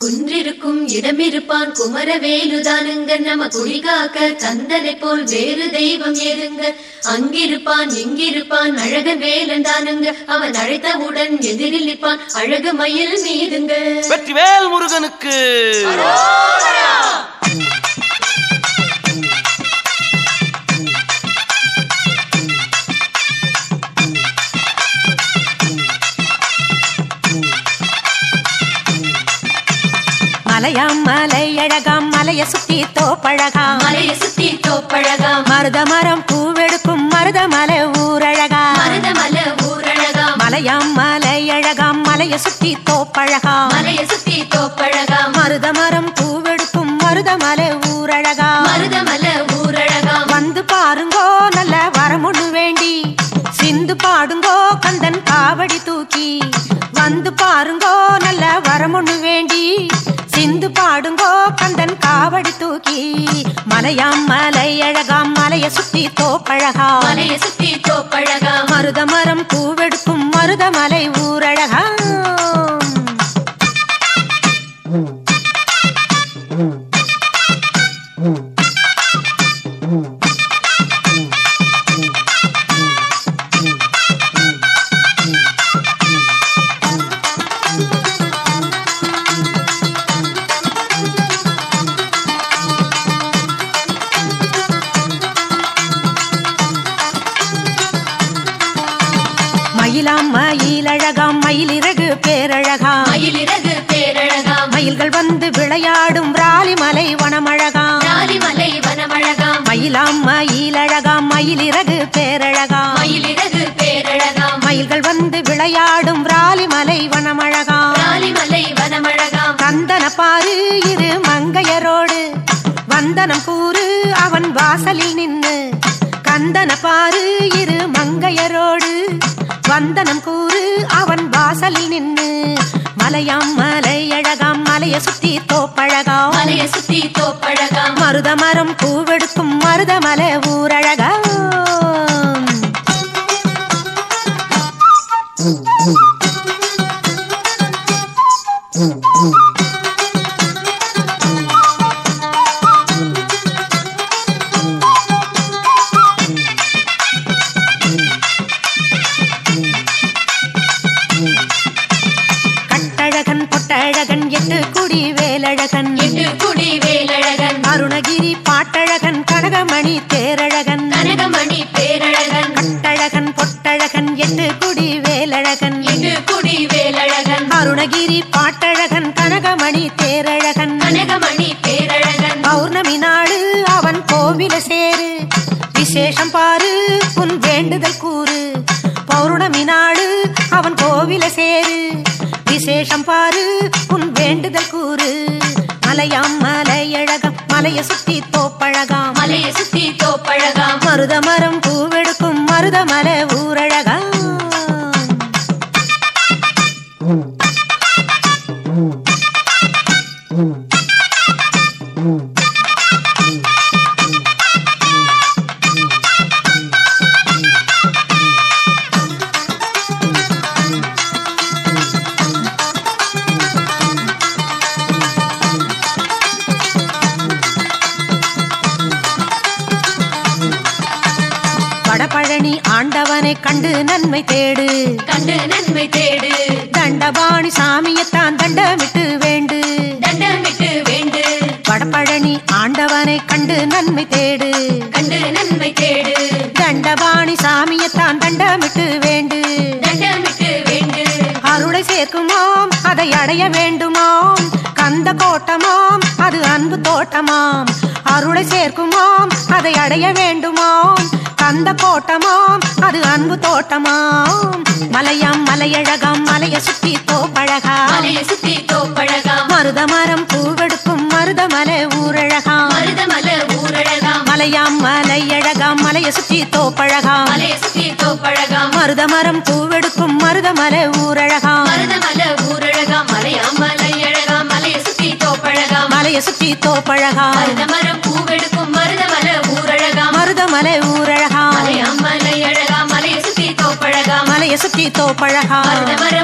குன்றிருக்கும் இடமிருப்பான் குமரவேலுதானுங்க நம குடிகாக்க கந்தனை போல் வேறு தெய்வம் ஏதுங்க அங்கிருப்பான் இங்கிருப்பான் அழகன் வேலன் தானுங்க அவன் அழைத்தவுடன் எதிரில் நிற்பான் அழகு மயில் மீதுங்க வெற்றிவேல் முருகனுக்கு. மலையாம் மலை அழகாம் மலைய சுத்தி தோப்பழகாம். மலையை சுத்தி தோப்பழகாம். மருத மரம் பூவெடுக்கும் மருத மலை ஊரழகா மருத மல ஊரழகாம். மலையாம் மலை அழகாம் மலைய சுத்தி தோப்பழகாம். மலையை சுத்தி தோப்பழகாம். மருத மரம் பூவெடுக்கும் மருத மலை ஊரழகா மருத மல ஊரழகாம். வந்து பாருங்கோ நல்ல வரமுன்னு வேண்டி. சிந்து பாடுங்கோ கந்தன் காவடி தூக்கி. வந்து பாருங்கோ காவடி தூக்கி மலையாம் மலை அழகாம் மலைய சுத்தி தோப்பழகா மலையை சுத்தி தோப்பழகாம். மருத மரம் பூவெடுக்கும் மருத மலை ஊரழகா மயிலாம் வந்து விளையாடும் ராலிமலை வனமழகாம். ராலிமலை வனமழகாம். மயிலாம் மயிலழகாம் மயிலிறகு பேரழகாம். மயிலிறகு பேரழகாம். மயில்கள் வந்து விளையாடும் ராலிமலை வனமழகாம். ராலிமலை வனமழகாம். கந்தன பாரு இரு மங்கையரோடு வந்தனம் கூறு அவன் வாசலில் நின்னு. கந்தன பாரு இரு மங்கையரோடு வந்தனம் கூறு அவன் வாசலில் நின்னு மலையாம் மலை அழகாம் மலைய சுத்தி தோப்பழகாம். மலையை சுத்தி தோப்பழகாம். மருத மரம் பூவெடுக்கும் மருத மலை எட்டு குடி வேலழகன். எட்டு குடி வேலழகன். அருணகிரி பாட்டழகன் கனகமணி தேரழகன் கனகமணி பேரழகன். கட்டழகன் பொட்டழகன் எட்டு குடி வேலழகன். எட்டு குடி வேலழகன். அருணகிரி பாட்டழகன் கனகமணி தேரழகன் கனகமணி பேரழகன். பௌர்ணமி நாடு அவன் கோவில சேரு. விசேஷம் பாரு உன் வேண்டுதல் கூறு. பௌர்ணமி நாடு அவன் கோவில சேரு. விசேஷம் பாரு உன் வேண்டுதல் கூறு. மலையாம் மலையழகம் மலைய சுத்தி தோப்பழகாம். மலையை சுத்தி தோப்பழகாம். மருத மரம் பூவெடுக்கும் மருத மலை ஊரழகாம் ஆண்டவனை கண்டு நன்மை தேடு. கண்டு நன்மை தேடு. தண்டபாணி சாமியத்தான் தண்டமிட்டு வேண்டு. தண்டமிட்டு வேண்டு. வடபழனி ஆண்டவனை கண்டு நன்மை தேடு. கண்டு நன்மை தேடு. தண்டபாணி சாமியத்தான் தண்டமிட்டு வேண்டு. தண்டமிட்டு வேண்டு. அருளை சேர்க்குமாம் அதை அடைய வேண்டுமாம். கந்த கோட்டமாம் அது அன்பு தோட்டமாம். அருளை சேர்க்குமாம் அதை அடைய வேண்டுமாம். கந்த கோட்டமாம் அது அன்பு தோட்டமாம். மலையாம் மலையழகாம் மலைய சுத்தி தோப்பழகா மலையை சுத்தி தோப்பழகாம். மருத மரம் பூவெடுக்கும் மருத மலை ஊரழகாம். மருதமல ஊரழகாம். மலையாம் மலையழகாம் மலைய சுத்தி தோப்பழகாம். மலையை சுத்தி தோப்பழகாம். மருத மரம் பூவெடுக்கும் மருத மலை ஊரழகாம். மருதமல ஊரழகாம். மலையாம் மலை அழகாம் மலையை சுத்தி தோப்பழகாம். மலைய சுத்தி தோப்பழகாம். மருதமரம் பூவெடுக்கும் மருதமல ஊரழகாம் மருத மலை ஊரழகாம். மலையாம் மலை அழகாம் மலையை